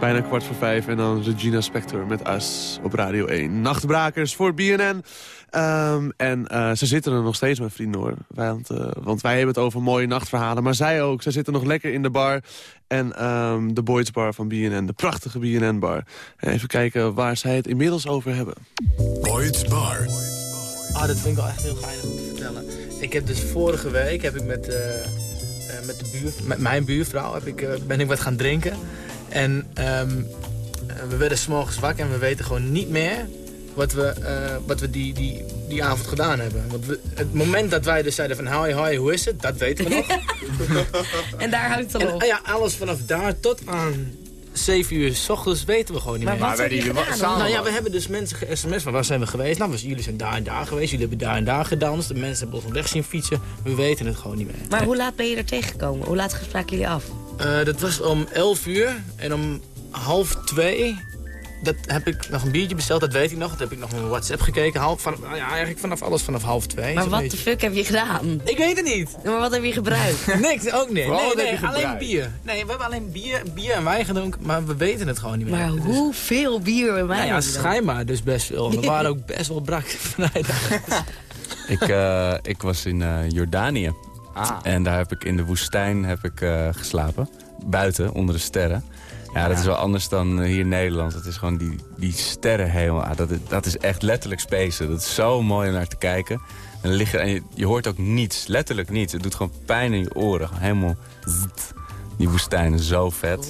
Bijna kwart voor vijf en dan Regina Spector met Us op Radio 1. Nachtbrakers voor BNN. Ehm, en eh, ze zitten er nog steeds, mijn vrienden hoor. Want, eh, want wij hebben het over mooie nachtverhalen. Maar zij ook. Zij zitten nog lekker in de bar. En ehm, de Boyd's Bar van BNN. De prachtige BNN Bar. Even kijken waar zij het inmiddels over hebben. Boyd's Bar. Ah, dat vind ik wel echt heel geinig om te vertellen. Ik heb dus vorige week heb ik met, eh, met, de buur, met mijn buurvrouw heb ik, eh, ben ik wat gaan drinken. En ehm, eh, we werden s'morgens wakker en we weten gewoon niet meer wat we, eh, wat we die, die, die avond gedaan hebben. Want we, het moment dat wij dus zeiden van hoi hoi, hoe is het? Dat weten we nog. En daar houdt het en, al op. ah ja, alles vanaf daar tot aan 7 uur s ochtends weten we gewoon niet Maar meer. je gedaan? dan? Nou ja, we hebben dus mensen ge-sms van waar zijn we geweest? Nou, we- jullie zijn daar en daar geweest, jullie hebben daar en daar gedanst. De mensen hebben ons weg zien fietsen. We weten het gewoon niet meer. Maar hoe laat ben je er tegengekomen? Hoe laat spraken jullie af? Eh, dat was om 11 uur en om half 2 dat heb ik nog een biertje besteld, dat weet ik nog. Dat heb ik nog op mijn WhatsApp gekeken. Half, van, nou ja, eigenlijk vanaf alles vanaf half 2. Maar wat de fuck heb je gedaan? Ik weet het niet. Maar wat heb je gebruikt? Niks, ook niet. Nee, alleen bier. Nee, we hebben alleen bier, bier en wijn gedronken, maar we weten het gewoon niet meer. Maar Dus- hoeveel bier en wijn Nou ja, schijnbaar dus best veel. We waren ook best wel brak vrijdag. Ik, eh, ik was in eh, Jordanië. En daar heb ik in de woestijn heb ik, eh, geslapen. Buiten, onder de sterren. Ja, dat is wel anders dan eh, hier in Nederland. Het is gewoon die, die sterrenhemel. Ah, dat, is, dat is echt letterlijk spacen. Dat is zo mooi om naar te kijken. En, liggen, en je, je hoort ook niets. Letterlijk niets. Het doet gewoon pijn in je oren. Gewoon helemaal... zzzt. Die woestijn is zo vet.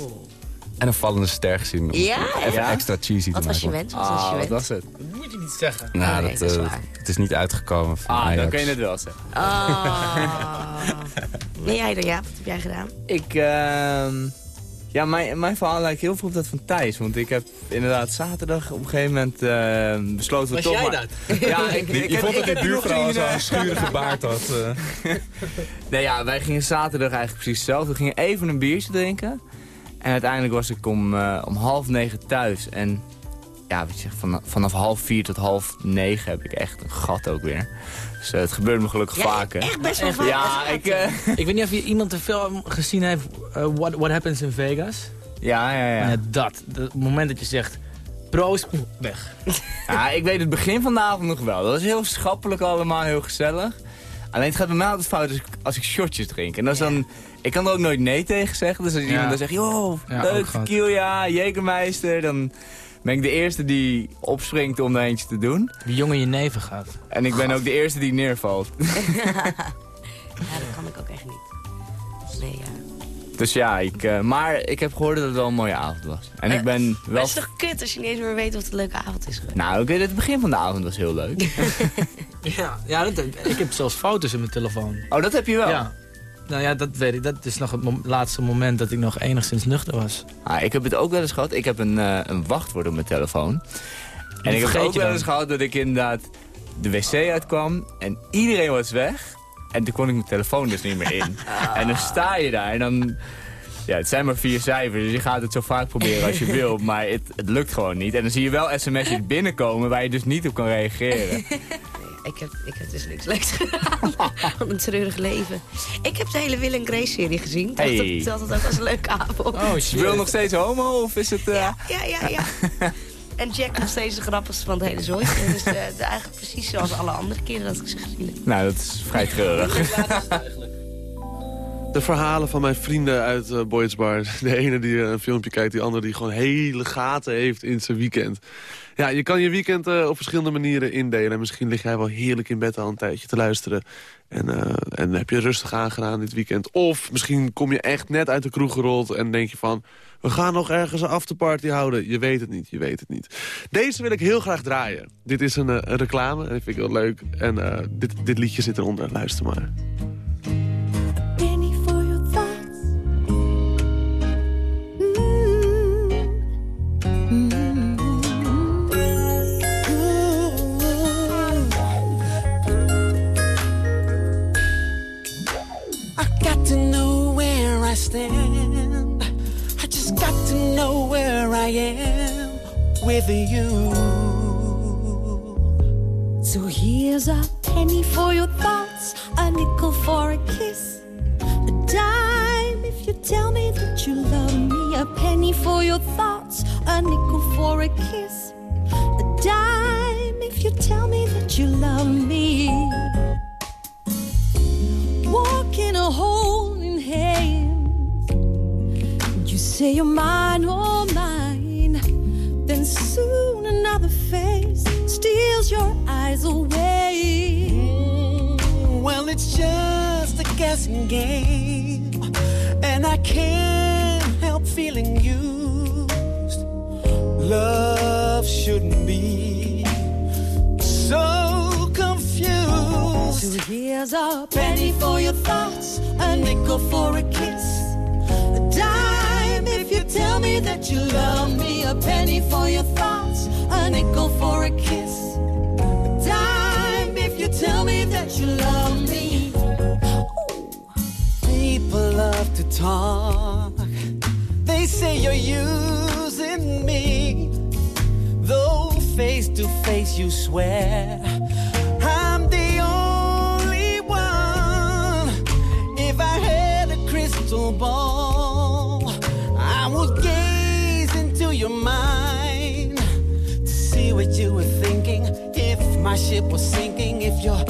En een vallende ster gezien. Ja, Even ja? extra cheesy Wat te was je maken. wens? Wat was je wens? was het? Dat moet je niet zeggen. Nou, Nee, dat, dat is eh, waar. het is niet uitgekomen van Ah, dan kun je het wel zeggen. Oh. En jij dan, ja? Wat heb jij gedaan? Ik, ehm ja, mijn, mijn verhaal lijkt heel veel op dat van Thijs. Want ik heb inderdaad zaterdag op een gegeven moment eh, besloten... we Was toch jij maar... dat? Ja, ik, ik, Je vond ik dat die buurvrouw zo'n schurige baard had. eh. Nee, ja, wij gingen zaterdag eigenlijk precies hetzelfde. We gingen even een biertje drinken. En uiteindelijk was ik om, eh, om half negen thuis. En ja, weet je, van, vanaf half vier tot half negen heb ik echt een gat ook weer. Dus eh, het gebeurt me gelukkig Ja, vaker. echt best wel vaak. Ja, ik... eh, Ik weet niet of je iemand de film gezien heeft, eh, What, What Happens in Vegas. ja, ja, ja. Ja, dat. Het moment dat je zegt, proost, weg. Ja, ik weet het begin van de avond nog wel. Dat was heel schappelijk allemaal, heel gezellig. Alleen het gaat bij mij altijd fout als ik, als ik shotjes drink. En dat is dan... Ik kan er ook nooit nee tegen zeggen. Dus als Ja. iemand dan zegt, joh, Ja, leuk, tequila, Jägermeister. Dan ben ik de eerste die opspringt om er eentje te doen. Die jongen je neven gaat. En ik ben ook de eerste die neervalt. Ja, dat kan ik ook echt niet. Nee, ja. Dus ja, ik, eh, maar ik heb gehoord dat het wel een mooie avond was. En ik ben Maar wel... het is toch kut als je niet eens meer weet wat een leuke avond is geweest? Nou, ik weet het, het begin van de avond was heel leuk. Ja, ja dat, ik heb zelfs foto's in mijn telefoon. Oh, dat heb je wel? Ja. Nou ja, dat weet ik. Dat is nog het mom- laatste moment dat ik nog enigszins nuchter was. Ah, ik heb het ook wel eens gehad. Ik heb een, eh, een wachtwoord op mijn telefoon. En ik heb ook wel eens gehad dat ik inderdaad de wc uitkwam en iedereen was weg. En toen kon ik mijn telefoon dus niet meer in. En dan sta je daar en dan... Ja, het zijn maar vier cijfers, dus je gaat het zo vaak proberen als je wil. Maar het, het lukt gewoon niet. En dan zie je wel sms'jes binnenkomen waar je dus niet op kan reageren. Ik heb, ik heb dus niks leuks gedaan. Wat een treurig leven. Ik heb de hele Will Grace serie gezien. Ik dacht Hey. dat, dat het ook als een leuke avond. Oh, Je wil nog steeds homo of is het... eh, Ja, ja, ja, ja. En Jack nog steeds de grappigste van het hele zooitje. Dus eh, de- eigenlijk precies zoals alle andere keren dat ik ze gezien heb. Nou, dat is vrij treurig. De verhalen van mijn vrienden uit eh Boyd's Bar. De ene die een filmpje kijkt, die andere die gewoon hele gaten heeft in zijn weekend. Ja, je kan je weekend eh, op verschillende manieren indelen. Misschien lig jij wel heerlijk in bed al een tijdje te luisteren. En, eh, en heb je rustig aangedaan dit weekend. Of misschien kom je echt net uit de kroeg gerold en denk je van... we gaan nog ergens een afterparty houden. Je weet het niet, je weet het niet. Deze wil ik heel graag draaien. Dit is een, eh, reclame en dat vind ik heel leuk. En dit, dit liedje zit eronder, luister maar. I am with you. So here's a penny for your thoughts, a nickel for a kiss, a dime if you tell me that you love me, a penny for your thoughts, a nickel for a kiss, a dime if you tell me that you love me. Walk in a holding hands, you say you're mine, oh mine. Soon another face steals your eyes away. Well, it's just a guessing game, and I can't help feeling used. Love shouldn't be so confused. So here's a penny for your thoughts, a nickel for a kiss, a dime tell me that you love me, a penny for your thoughts, a nickel for a kiss, a dime if you tell me that you love me. People love to talk. They say you're using me. Though face to face you swear I'm the only one. If I had a crystal ball, ship was sinking, if you're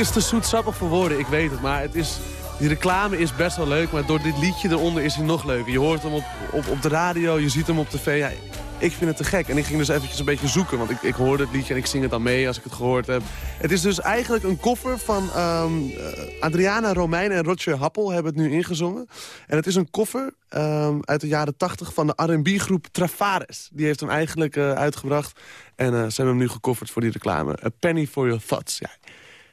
is te zoetsappig voor woorden, ik weet het. Maar het is, die reclame is best wel leuk, maar door dit liedje eronder is hij nog leuker. Je hoort hem op, op, op de radio, je ziet hem op tv. Ik vind het te gek. En ik ging dus eventjes een beetje zoeken, want ik, ik hoorde het liedje en ik zing het dan mee als ik het gehoord heb. Het is dus eigenlijk een koffer van ehm, eh, Adriana Romein en Roger Happel hebben het nu ingezongen. En het is een koffer ehm, uit de jaren 80 van de R&B-groep Travares. Die heeft hem eigenlijk eh, uitgebracht. En eh, ze hebben hem nu gecoverd voor die reclame. A Penny for Your Thoughts. Ja,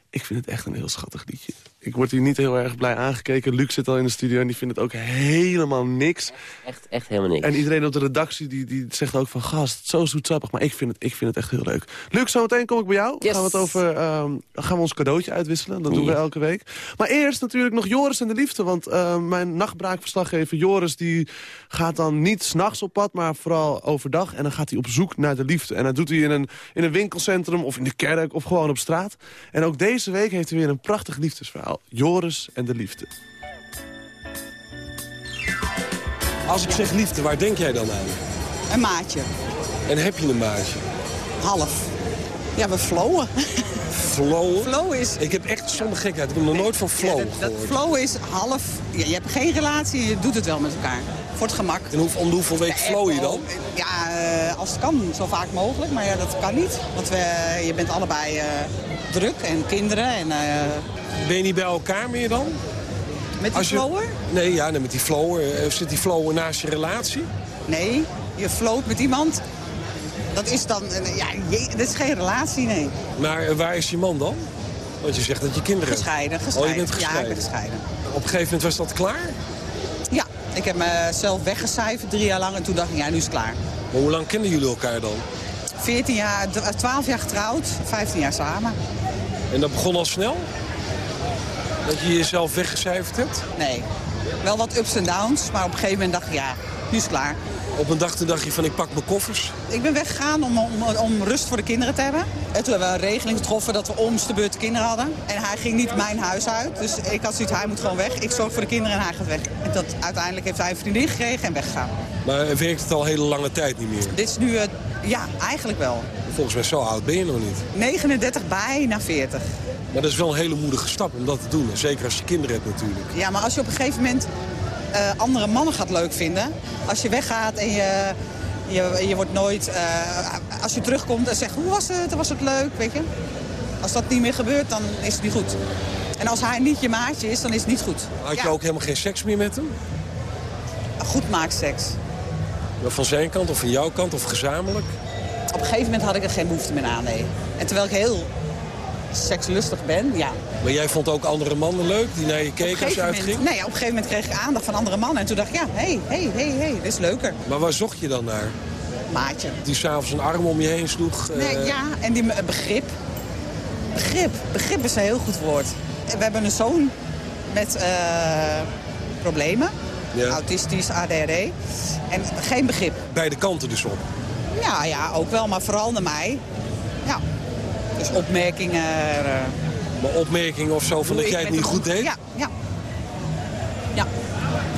ik vind het echt een heel schattig liedje. Ik word hier niet heel erg blij aangekeken. Luc zit al in de studio en die vindt het ook helemaal niks. Echt, echt helemaal niks. En iedereen op de redactie die, die zegt ook van... gast, zo zoetsappig. Maar ik vind het, ik vind het echt heel leuk. Luc, zometeen kom ik bij jou. Gaan, we het over, ehm, gaan we ons cadeautje uitwisselen. Dat doen we elke week. Maar eerst natuurlijk nog Joris en de liefde. Want ehm, mijn nachtbraakverslaggever Joris... die gaat dan niet s'nachts op pad, maar vooral overdag. En dan gaat hij op zoek naar de liefde. En dat doet hij in een, in een winkelcentrum of in de kerk of gewoon op straat. En ook deze week heeft hij weer een prachtig liefdesverhaal. Joris en de liefde. Als ik zeg liefde, waar denk jij dan aan? Een maatje. En heb je een maatje? Half. Ja, we flowen. Flowen? Flow is... Ik heb echt zonder gekheid, ik heb nog nooit van flow Ja, dat, dat gehoord. flow is half... ja, je hebt geen relatie, je doet het wel met elkaar. Voor het gemak. En hoe, om de hoeveel weken flow je dan? Ja, eh, als het kan, zo vaak mogelijk. Maar ja, dat kan niet. Want we, je bent allebei eh, druk en kinderen. En, eh, Ben je niet bij elkaar meer dan? met die je- flower? Nee, ja, nee, met die flower. Zit die flower naast je relatie? Nee, je float met iemand. Dat is dan... ja, je, dat is geen relatie, nee. Maar waar is je man dan? Want je zegt dat je kinderen hebt. Gescheiden, Oh, gescheiden. je bent Ja, ik gescheiden. ben gescheiden. Op een gegeven moment was dat klaar? Ik heb mezelf weggecijferd drie jaar lang. En toen dacht ik, ja, nu is het klaar. Maar hoe lang kennen jullie elkaar dan? 14 jaar, d- 12 jaar getrouwd, 15 jaar samen. En dat begon al snel? Dat je jezelf weggecijferd hebt? Nee, wel wat ups en downs. Maar op een gegeven moment dacht ik, ja, nu is het klaar. Op een dag toen dacht je van ik pak mijn koffers. Ik ben weggegaan om, om, om rust voor de kinderen te hebben. En toen hebben we een regeling getroffen dat we omste beurt kinderen hadden. En hij ging niet mijn huis uit. Dus ik had zoiets, hij moet gewoon weg. Ik zorg voor de kinderen en hij gaat weg. En dat, uiteindelijk heeft hij een vriendin gekregen en weggegaan. Maar werkt het al hele lange tijd niet meer? Dit is nu, eh, ja, eigenlijk wel. Volgens mij zo oud ben je nog niet. 39, bijna 40. Maar dat is wel een hele moedige stap om dat te doen. En Zeker als je kinderen hebt natuurlijk. Ja, maar als je op een gegeven moment eh, andere mannen gaat leuk vinden... als je weggaat en je, je, je wordt nooit... eh, als je terugkomt en zegt, hoe was het? Was het leuk? Weet je? Als dat niet meer gebeurt, dan is het niet goed. En als hij niet je maatje is, dan is het niet goed. Had je Ja, ook helemaal geen seks meer met hem? Goed maakt seks. Van zijn kant of van jouw kant of gezamenlijk? Op een gegeven moment had ik er geen behoefte meer aan, nee. En terwijl ik heel sekslustig ben, ja. Maar jij vond ook andere mannen leuk die naar je keken als je uitging? nee, op een gegeven moment kreeg ik aandacht van andere mannen. En toen dacht ik, ja, hé, hé, hé, hé, dit is leuker. Maar waar zocht je dan naar? Maatje. Die s'avonds een arm om je heen sloeg? eh, Nee, ja, en die me- begrip. Begrip. Begrip is een heel goed woord. We hebben een zoon met eh, problemen. Ja. Autistisch, ADHD. En geen begrip. Beide kanten dus op. Ja, ja, ook wel, maar vooral naar mij. Ja. Dus opmerkingen. eh, Maar opmerkingen of zo van dat jij het niet goed deed? Ja, ja. Ja.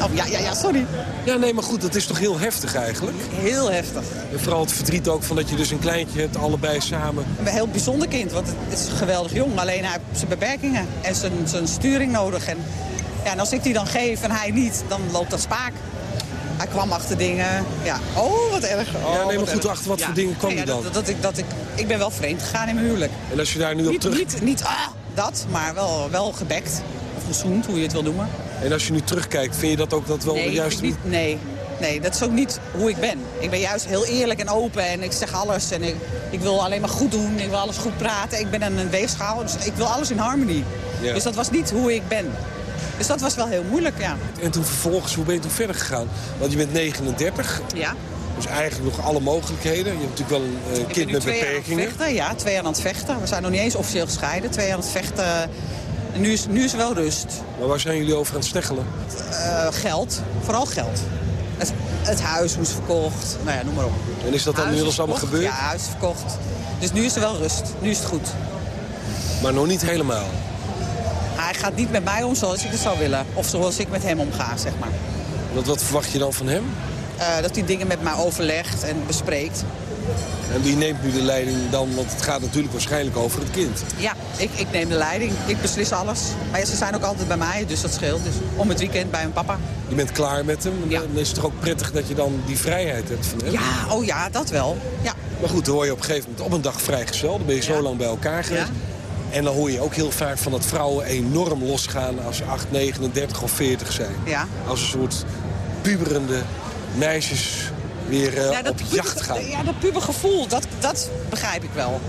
Oh, ja, ja, ja, sorry. Ja, nee, maar goed, dat is toch heel heftig eigenlijk? Heel heftig. En vooral het verdriet ook van dat je dus een kleintje hebt, allebei samen. Een heel bijzonder kind, want het is geweldig jong. Alleen hij heeft zijn beperkingen en zijn, zijn sturing nodig. En, ja, en als ik die dan geef en hij niet, dan loopt dat spaak. Hij kwam achter dingen. Ja, oh, wat erg. Oh, Ja, nee, maar goed, erg. achter wat voor dingen kwam ja, hij dan? Dat, dat ik, dat ik, ik ben wel vreemd gegaan in mijn huwelijk. En als je daar nu op Niet, terug... niet, niet ah, dat, maar wel, wel gebekt. Of gezoend, hoe je het wil noemen. En als je nu terugkijkt, vind je dat ook dat wel nee, juiste... niet, nee, nee, dat is ook niet hoe ik ben. Ik ben juist heel eerlijk en open en ik zeg alles. En ik, ik wil alleen maar goed doen, ik wil alles goed praten. Ik ben een, een weegschaal, dus ik wil alles in harmonie. Ja. Dus dat was niet hoe ik ben. Dus dat was wel heel moeilijk, ja. En toen vervolgens, hoe ben je toen verder gegaan? Want je bent 39, Ja. dus eigenlijk nog alle mogelijkheden. Je hebt natuurlijk wel een eh, kind met twee jaar aan het vechten. Ja, twee jaar aan het vechten. We zijn nog niet eens officieel gescheiden. Twee jaar aan het vechten. En nu is, nu is er wel rust. Maar waar zijn jullie over aan het steggelen? Eh, geld. Vooral geld. Het, het huis moest verkocht. Nou ja, noem maar op. En is dat dan inmiddels allemaal gebeurd? Ja, huis is verkocht. Dus nu is er wel rust. Nu is het goed. Maar nog niet helemaal. Hij gaat niet met mij om zoals ik het zou willen. Of zoals ik met hem omga, zeg maar. Want wat verwacht je dan van hem? Eh, dat hij dingen met mij overlegt en bespreekt. En wie neemt nu de leiding dan? Want het gaat natuurlijk waarschijnlijk over het kind. Ja, ik, ik neem de leiding. Ik beslis alles. Maar ja, ze zijn ook altijd bij mij, dus dat scheelt. Dus om het weekend bij hun papa. Je bent klaar met hem. Dan is het toch ook prettig dat je dan die vrijheid hebt van hem? Ja, oh ja, dat wel. Ja. Maar goed, dan hoor je op een gegeven moment op een dag vrijgezel. Dan ben je zo lang bij elkaar geweest. En dan hoor je ook heel vaak van dat vrouwen enorm losgaan als ze 8, 39 of 40 zijn. Ja. Als een soort puberende meisjes weer eh, Ja, op puber- jacht gaan. Ja, dat pubergevoel, dat, dat begrijp ik wel.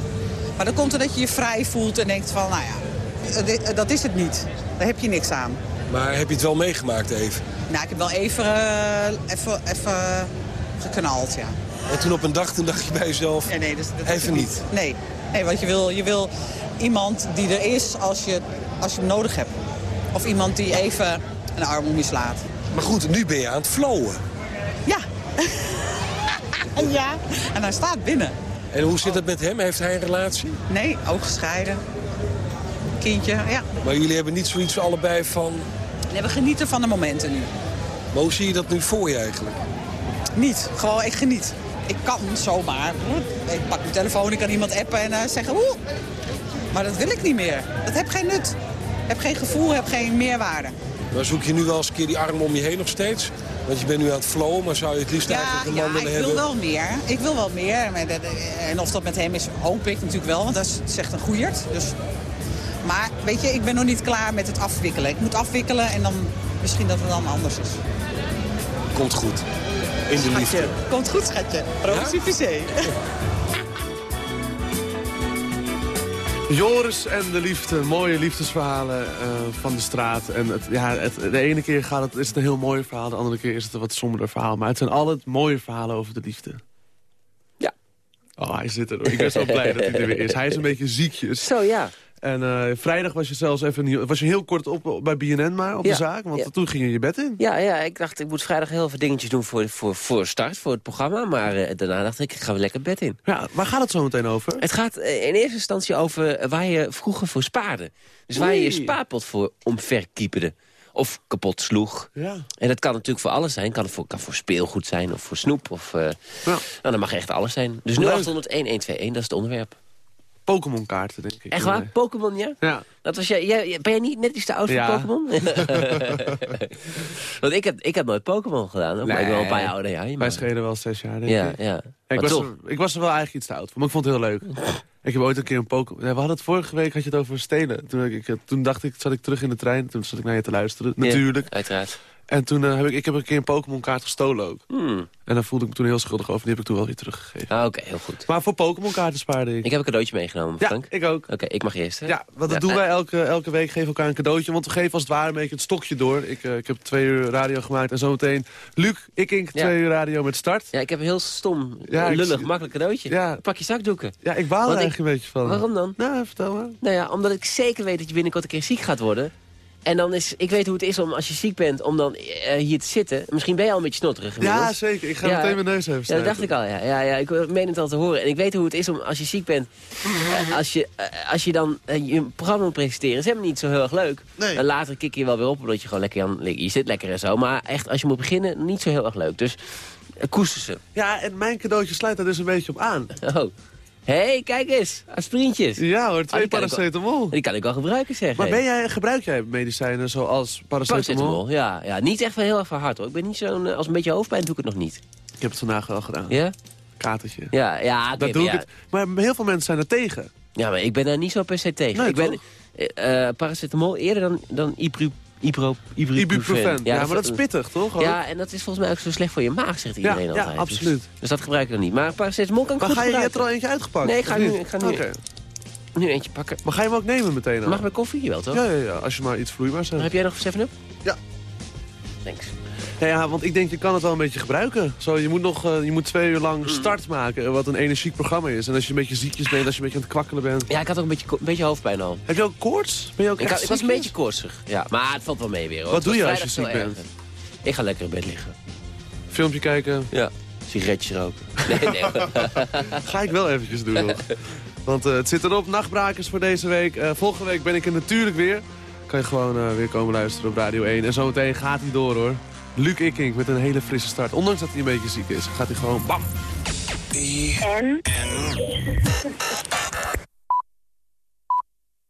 Maar dan komt er dat je je vrij voelt en denkt van, nou ja, eh, eh, dat is het niet. Daar heb je niks aan. Maar heb je het wel meegemaakt even? Nou, ik heb wel even, even, even geknald, ja. En toen op een dag, toen dacht je bij jezelf, nee, dus dat even het niet. Nee, nee want je wil, je wil iemand die er is als je, als je hem nodig hebt. Of iemand die even een arm om je slaat. Maar goed, nu ben je aan het flowen. Ja. ja. En hij staat binnen. En hoe zit het met hem? Heeft hij een relatie? Nee, ook gescheiden. Kindje, ja. Maar jullie hebben niet zoiets allebei van... Nee, we genieten van de momenten nu. Maar hoe zie je dat nu voor je eigenlijk? Niet, gewoon ik geniet. ik kan zomaar. Ik pak mijn telefoon, ik kan iemand appen en eh, zeggen oeh. Maar dat wil ik niet meer. Dat heb geen nut. Heb geen gevoel, heb geen meerwaarde. Maar zoek je nu wel eens een keer die arm om je heen nog steeds? Want je bent nu aan het flowen, maar zou je het liefst Ja, eigenlijk een ja, man ik willen wil hebben? wel meer. Ik wil wel meer. Maar dat- En of dat met hem is, hoop ik natuurlijk wel. Want dat is, echt een goeierd. Dus... Maar weet je, ik ben nog niet klaar met het afwikkelen. Ik moet afwikkelen en dan misschien dat het dan anders is. Komt goed. In de liefde. Komt goed, schatje. Rosie Vissé. Joris en de liefde, mooie liefdesverhalen eh, van de straat. En het, ja, het, de ene keer gaat het, is het een heel mooi verhaal, de andere keer is het een wat somberder verhaal. Maar het zijn altijd mooie verhalen over de liefde. Ja. Oh, hij zit er. Ik ben zo blij dat hij er weer is. Hij is een beetje ziekjes. Zo, ja. En eh, vrijdag was je zelfs even was je heel kort op, bij BNN maar op Ja, de zaak. Want ja. toen ging je je bed in. Ja, ja, ik dacht, ik moet vrijdag heel veel dingetjes doen voor, voor, voor start, voor het programma. Maar eh, daarna dacht ik, ik ga weer lekker bed in. Ja, waar gaat het zo meteen over? Het gaat eh, in eerste instantie over waar je vroeger voor spaarde. Dus waar je je spaarpot voor omverkieperde. Of kapot sloeg. Ja. En dat kan natuurlijk voor alles zijn. Kan voor, kan voor speelgoed zijn of voor snoep. Of, eh, Nou, dat mag echt alles zijn. Dus Leuk. 0800 1121, dat is het onderwerp. Pokémon kaarten, denk ik. Echt waar? Pokémon, ja? Ja. Dat was jij, jij, ben jij niet net iets te oud Ja. voor Pokémon? Want ik heb, ik heb nooit Pokémon gedaan. Ook, maar ik ben wel een paar jaar ouder. Ja, Wij schelen wel zes jaar, denk Ja, ik. ja. Ik Maar was, er, ik was er wel eigenlijk iets te oud voor, maar ik vond het heel leuk. ik heb ooit een keer een Pokémon... Ja, we hadden het vorige week had je het over stelen. Toen, ik, ik- toen dacht ik, zat ik terug in de trein. Toen zat ik naar je te luisteren, Ja, natuurlijk. uiteraard. En toen eh, heb ik, ik heb een keer een Pokémon kaart gestolen ook. Hmm. En daar voelde ik me toen heel schuldig over. Die heb ik toen wel weer teruggegeven. Ah, Oké, heel goed. Maar voor Pokémon kaarten spaarde ik. Ik heb een cadeautje meegenomen, Ja, Frank. ik ook. Oké, ik mag eerst. Hè? Ja, want dat doen eh, wij elke, elke week. Geven elkaar een cadeautje. Want we geven als het ware een beetje het stokje door. Ik, eh, ik heb twee uur radio gemaakt. En zometeen Luc, ik ink Ja. twee uur radio met start. Ja, ik heb een heel stom, Ja, lullig, makkelijk cadeautje. Ja. Pak je zakdoeken. Ja, ik baal er ik- eigenlijk een beetje van. Waarom dan? Nou, vertel maar. Nou ja, omdat ik zeker weet dat je binnenkort een keer ziek gaat worden. En dan is, ik weet hoe het is om als je ziek bent, om dan eh, hier te zitten. Misschien ben je al een beetje snotterig Ja, zeker. Ik ga meteen mijn neus even Ja, dat snijden. dacht ik al, ja. ja, ja ik meen het al te horen. En ik weet hoe het is om, als je ziek bent, eh, als, je, eh, als je dan je programma moet presenteren, is helemaal niet zo heel erg leuk. Nee. En later kik je wel weer op, omdat je gewoon lekker aan, je zit lekker en zo. Maar echt, als je moet beginnen, niet zo heel erg leuk. Dus koester ze. Ja, en mijn cadeautje sluit daar dus een beetje op aan. Oh. Hé, hey, kijk eens. Aspirintjes. Ja hoor, twee ik wel- paracetamol. Die kan ik wel gebruiken, zeg. Maar ben jij, gebruik jij medicijnen zoals paracetamol? Paracetamol, ja, ja. Niet echt heel erg hard hoor. Ik ben niet zo'n, eh, als een beetje hoofdpijn doe ik het nog niet. Ik heb het vandaag wel gedaan. Ja? Katertje. Ja, ja, dat doe maar ik het. Maar heel veel mensen zijn er tegen. Ja, maar ik ben daar niet zo per se tegen. Nee, ik ben toch? eh, eh, paracetamol eerder dan, dan ibru, ibro, ibuprofen. Ibuprofen. Ja, maar dat is pittig, toch? ook? Ja, en dat is volgens mij ook zo slecht voor je maag, zegt iedereen Ja, ja, altijd. absoluut. Dus, dus dat gebruik ik nog niet. Maar paracetamol kan ik Maar goed ga je, je hebt er al eentje uitgepakt? Nee, ik ga nu, ik ga nu, nu eentje pakken. Maar ga je hem ook nemen meteen al? Mag bij koffie wel, toch? Ja, ja, ja, als je maar iets vloeibaars hebt. Heb jij nog 7-Up? Ja. Thanks. Ja, ja, want ik denk, je kan het wel een beetje gebruiken. Zo, je moet nog eh, je moet twee uur Hmm. lang start maken, wat een energiek programma is. En als je een beetje ziekjes bent, als je een beetje aan het kwakkelen bent. Ja, ik had ook een beetje, een beetje hoofdpijn al. Heb je ook koorts? Ben je ook Ik, echt had- ik was een beetje koortsig. Ja, maar het valt wel mee weer. Hoor. Wat doe je als je ziek bent? erger. Ik ga lekker in bed liggen. Filmpje kijken. Ja. Sigaretje roken. Nee, nee. Ga ik wel eventjes doen. Want eh, het zit erop, nachtbrakers voor deze week. Eh, volgende week ben ik er natuurlijk weer. Kan je gewoon weer komen luisteren op Radio 1. En zometeen gaat hij door hoor. Luc Ikink met een hele frisse start. Ondanks dat hij een beetje ziek is, gaat hij gewoon bam. En?